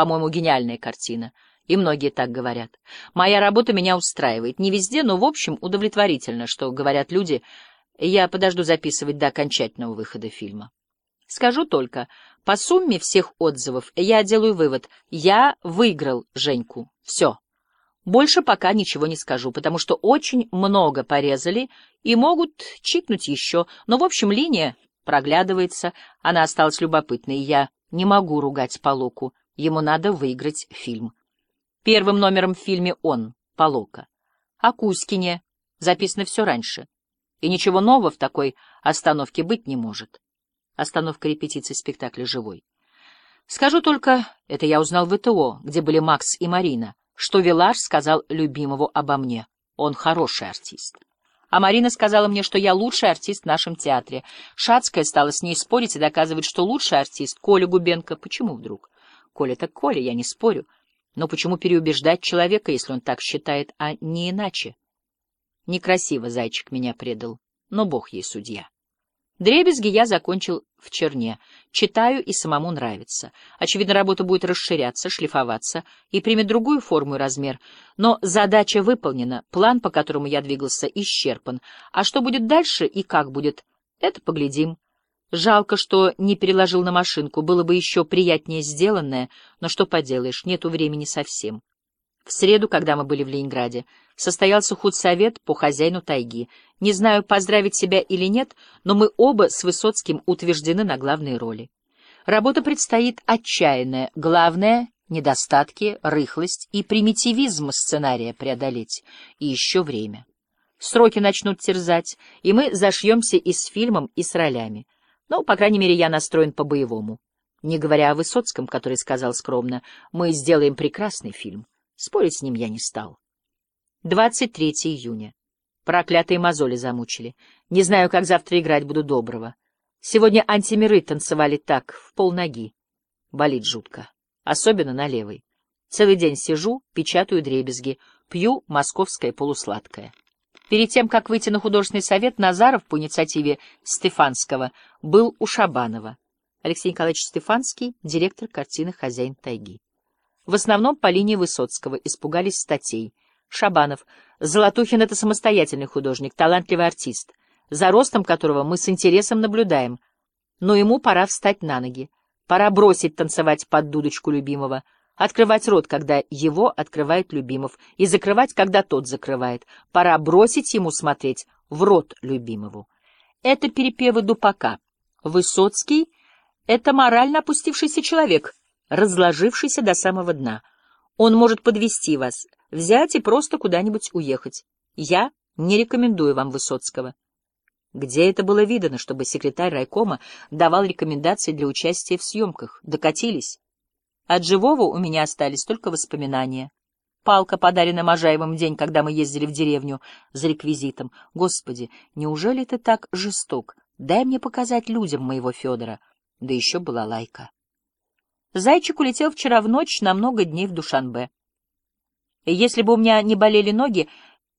По-моему, гениальная картина. И многие так говорят. Моя работа меня устраивает. Не везде, но, в общем, удовлетворительно, что говорят люди. Я подожду записывать до окончательного выхода фильма. Скажу только, по сумме всех отзывов я делаю вывод. Я выиграл Женьку. Все. Больше пока ничего не скажу, потому что очень много порезали и могут чикнуть еще. Но, в общем, линия проглядывается, она осталась любопытной, и я не могу ругать Полоку. Ему надо выиграть фильм. Первым номером в фильме он, Полока. О Кузькине записано все раньше. И ничего нового в такой остановке быть не может. Остановка репетиции спектакля «Живой». Скажу только, это я узнал в ВТО, где были Макс и Марина, что Вилаж сказал любимому обо мне. Он хороший артист. А Марина сказала мне, что я лучший артист в нашем театре. Шацкая стала с ней спорить и доказывать, что лучший артист — Коля Губенко. Почему вдруг? Коля так Коля, я не спорю. Но почему переубеждать человека, если он так считает, а не иначе? Некрасиво зайчик меня предал, но бог ей судья. Дребезги я закончил в черне. Читаю и самому нравится. Очевидно, работа будет расширяться, шлифоваться и примет другую форму и размер. Но задача выполнена, план, по которому я двигался, исчерпан. А что будет дальше и как будет, это поглядим. Жалко, что не переложил на машинку, было бы еще приятнее сделанное, но что поделаешь, нету времени совсем. В среду, когда мы были в Ленинграде, состоялся худсовет по хозяину тайги. Не знаю, поздравить себя или нет, но мы оба с Высоцким утверждены на главные роли. Работа предстоит отчаянная. Главное — недостатки, рыхлость и примитивизм сценария преодолеть. И еще время. Сроки начнут терзать, и мы зашьемся и с фильмом, и с ролями. Ну, по крайней мере, я настроен по-боевому. Не говоря о Высоцком, который сказал скромно, мы сделаем прекрасный фильм. Спорить с ним я не стал. 23 июня. Проклятые мозоли замучили. Не знаю, как завтра играть буду доброго. Сегодня антимиры танцевали так, в полноги. Болит жутко. Особенно на левой. Целый день сижу, печатаю дребезги, пью московское полусладкое. Перед тем, как выйти на художественный совет, Назаров по инициативе Стефанского был у Шабанова. Алексей Николаевич Стефанский, директор картины «Хозяин тайги». В основном по линии Высоцкого испугались статей. Шабанов. Золотухин — это самостоятельный художник, талантливый артист, за ростом которого мы с интересом наблюдаем. Но ему пора встать на ноги. Пора бросить танцевать под дудочку любимого, открывать рот, когда его открывает любимов, и закрывать, когда тот закрывает. Пора бросить ему смотреть в рот любимому. Это перепевы Дупака. Высоцкий — это морально опустившийся человек — разложившийся до самого дна. Он может подвести вас, взять и просто куда-нибудь уехать. Я не рекомендую вам Высоцкого. Где это было видано, чтобы секретарь райкома давал рекомендации для участия в съемках? Докатились. От живого у меня остались только воспоминания. Палка, подаренная Можаевым день, когда мы ездили в деревню за реквизитом. Господи, неужели ты так жесток? Дай мне показать людям моего Федора. Да еще была лайка. Зайчик улетел вчера в ночь на много дней в Душанбе. Если бы у меня не болели ноги,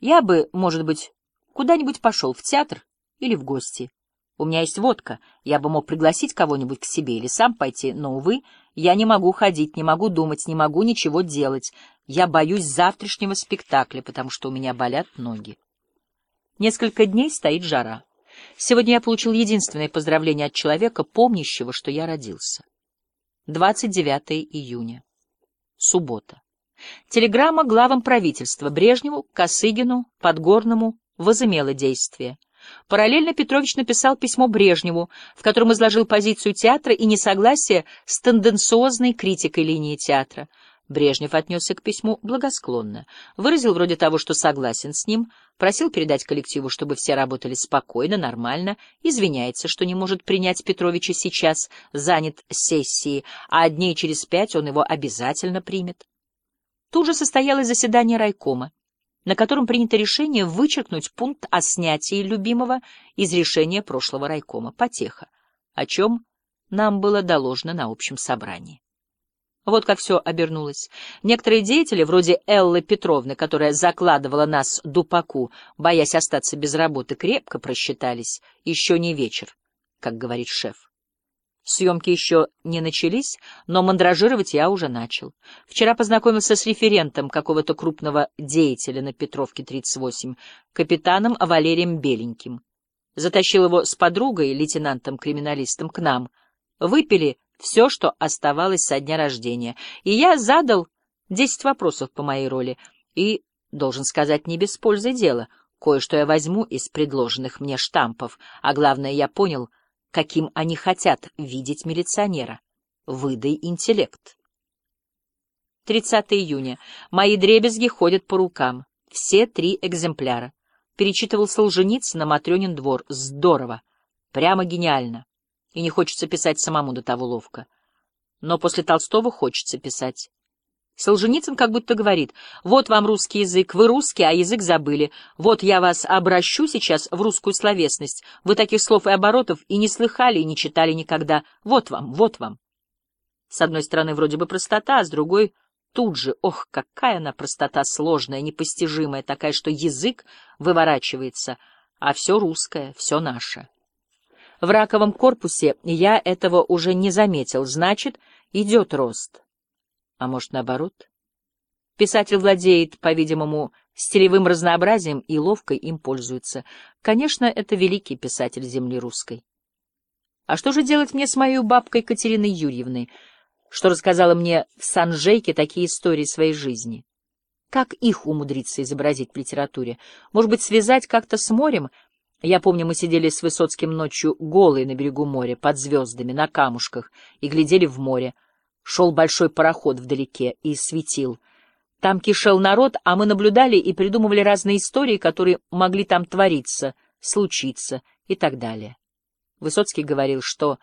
я бы, может быть, куда-нибудь пошел, в театр или в гости. У меня есть водка, я бы мог пригласить кого-нибудь к себе или сам пойти, но, увы, я не могу ходить, не могу думать, не могу ничего делать. Я боюсь завтрашнего спектакля, потому что у меня болят ноги. Несколько дней стоит жара. Сегодня я получил единственное поздравление от человека, помнящего, что я родился. 29 июня. Суббота. Телеграмма главам правительства Брежневу, Косыгину, Подгорному возымела действие. Параллельно Петрович написал письмо Брежневу, в котором изложил позицию театра и несогласие с тенденциозной критикой линии театра. Брежнев отнесся к письму благосклонно, выразил вроде того, что согласен с ним, просил передать коллективу, чтобы все работали спокойно, нормально, извиняется, что не может принять Петровича сейчас, занят сессией, а дней через пять он его обязательно примет. Тут же состоялось заседание райкома, на котором принято решение вычеркнуть пункт о снятии любимого из решения прошлого райкома, потеха, о чем нам было доложено на общем собрании. Вот как все обернулось. Некоторые деятели, вроде Эллы Петровны, которая закладывала нас дупаку, боясь остаться без работы, крепко просчитались. Еще не вечер, как говорит шеф. Съемки еще не начались, но мандражировать я уже начал. Вчера познакомился с референтом какого-то крупного деятеля на Петровке 38, капитаном Валерием Беленьким. Затащил его с подругой, лейтенантом-криминалистом, к нам. Выпили все, что оставалось со дня рождения, и я задал десять вопросов по моей роли, и, должен сказать, не без пользы дела. Кое-что я возьму из предложенных мне штампов, а главное, я понял — каким они хотят видеть милиционера. Выдай интеллект. 30 июня. Мои дребезги ходят по рукам. Все три экземпляра. Перечитывал Солженицына «Матрёнин двор». Здорово. Прямо гениально. И не хочется писать самому до того ловко. Но после Толстого хочется писать. Солженицын как будто говорит, вот вам русский язык, вы русские, а язык забыли. Вот я вас обращу сейчас в русскую словесность. Вы таких слов и оборотов и не слыхали, и не читали никогда. Вот вам, вот вам. С одной стороны, вроде бы простота, а с другой — тут же, ох, какая она простота сложная, непостижимая, такая, что язык выворачивается, а все русское, все наше. В раковом корпусе я этого уже не заметил, значит, идет рост. А может, наоборот? Писатель владеет, по-видимому, стилевым разнообразием и ловко им пользуется. Конечно, это великий писатель земли русской. А что же делать мне с моей бабкой Катериной Юрьевной, что рассказала мне в Санжейке такие истории своей жизни? Как их умудриться изобразить в литературе? Может быть, связать как-то с морем? Я помню, мы сидели с Высоцким ночью голые на берегу моря, под звездами, на камушках, и глядели в море. Шел большой пароход вдалеке и светил. Там кишел народ, а мы наблюдали и придумывали разные истории, которые могли там твориться, случиться и так далее. Высоцкий говорил, что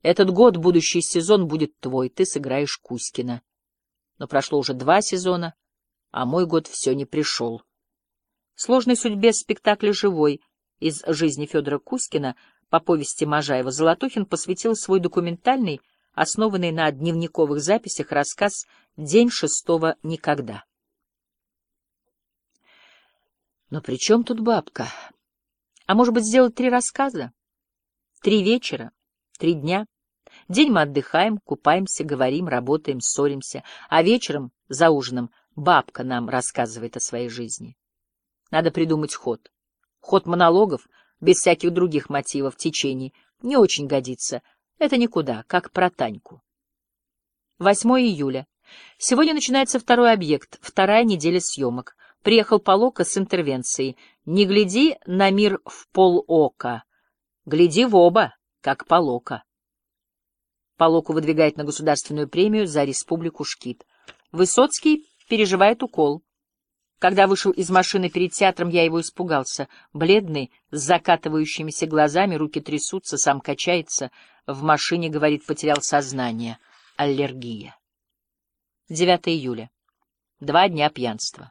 этот год, будущий сезон будет твой, ты сыграешь Кузькина. Но прошло уже два сезона, а мой год все не пришел. Сложной судьбе спектакля «Живой» из жизни Федора Кузькина по повести Можаева Золотухин посвятил свой документальный основанный на дневниковых записях рассказ «День шестого никогда». Но при чем тут бабка? А может быть, сделать три рассказа? Три вечера, три дня. День мы отдыхаем, купаемся, говорим, работаем, ссоримся, а вечером, за ужином, бабка нам рассказывает о своей жизни. Надо придумать ход. Ход монологов, без всяких других мотивов, течений, не очень годится, это никуда, как про Таньку. 8 июля. Сегодня начинается второй объект, вторая неделя съемок. Приехал Полока с интервенцией. Не гляди на мир в полока. Гляди в оба, как Полока. Полоку выдвигает на государственную премию за республику Шкит. Высоцкий переживает укол. Когда вышел из машины перед театром, я его испугался. Бледный, с закатывающимися глазами, руки трясутся, сам качается. В машине, говорит, потерял сознание. Аллергия. 9 июля. Два дня пьянства.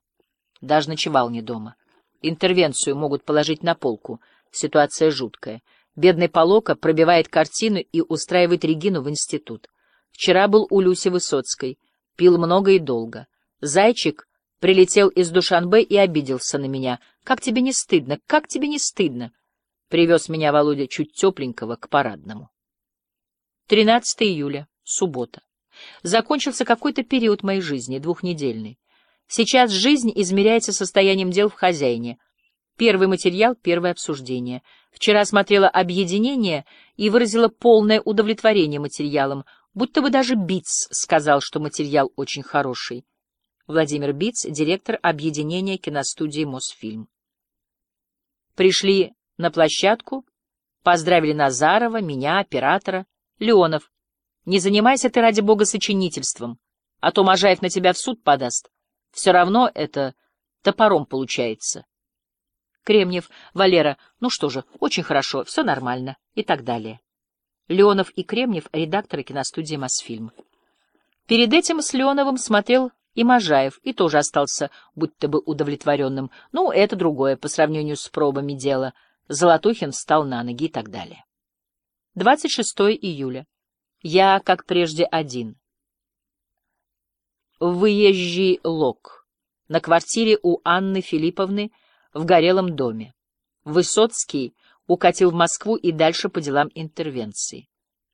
Даже ночевал не дома. Интервенцию могут положить на полку. Ситуация жуткая. Бедный Полока пробивает картину и устраивает Регину в институт. Вчера был у Люси Высоцкой. Пил много и долго. Зайчик Прилетел из Душанбе и обиделся на меня. «Как тебе не стыдно? Как тебе не стыдно?» Привез меня Володя чуть тепленького к парадному. 13 июля, суббота. Закончился какой-то период моей жизни, двухнедельный. Сейчас жизнь измеряется состоянием дел в хозяине. Первый материал, первое обсуждение. Вчера смотрела «Объединение» и выразила полное удовлетворение материалом, будто бы даже Биц сказал, что материал очень хороший. Владимир Биц, директор объединения киностудии «Мосфильм». Пришли на площадку, поздравили Назарова, меня, оператора. Леонов, не занимайся ты, ради бога, сочинительством, а то Можаев на тебя в суд подаст. Все равно это топором получается. Кремнев, Валера, ну что же, очень хорошо, все нормально, и так далее. Леонов и Кремнев — редакторы киностудии «Мосфильм». Перед этим с Леоновым смотрел и Можаев, и тоже остался будто бы удовлетворенным. Ну, это другое, по сравнению с пробами дела. Золотухин встал на ноги и так далее. 26 июля. Я, как прежде, один. Выезжий лог. На квартире у Анны Филипповны в горелом доме. Высоцкий укатил в Москву и дальше по делам интервенции.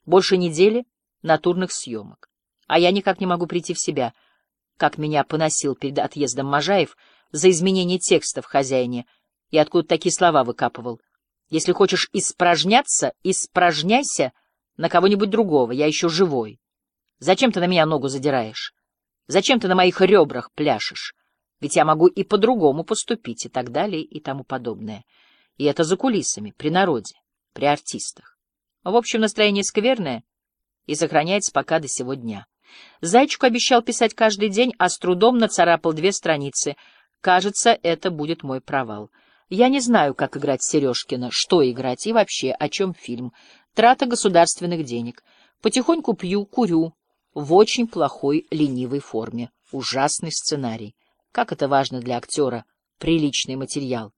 Больше недели натурных съемок. А я никак не могу прийти в себя, как меня поносил перед отъездом Можаев за изменение текста в «Хозяине» и откуда такие слова выкапывал. Если хочешь испражняться, испражняйся на кого-нибудь другого, я еще живой. Зачем ты на меня ногу задираешь? Зачем ты на моих ребрах пляшешь? Ведь я могу и по-другому поступить, и так далее, и тому подобное. И это за кулисами, при народе, при артистах. В общем, настроение скверное и сохраняется пока до сего дня. Зайчику обещал писать каждый день, а с трудом нацарапал две страницы. Кажется, это будет мой провал. Я не знаю, как играть Сережкина, что играть и вообще, о чем фильм. Трата государственных денег. Потихоньку пью, курю. В очень плохой, ленивой форме. Ужасный сценарий. Как это важно для актера. Приличный материал.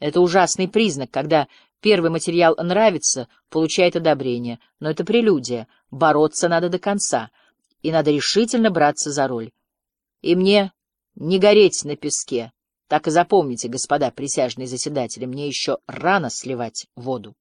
Это ужасный признак, когда первый материал нравится, получает одобрение. Но это прелюдия. Бороться надо до конца. И надо решительно браться за роль. И мне не гореть на песке. Так и запомните, господа присяжные заседатели, мне еще рано сливать воду.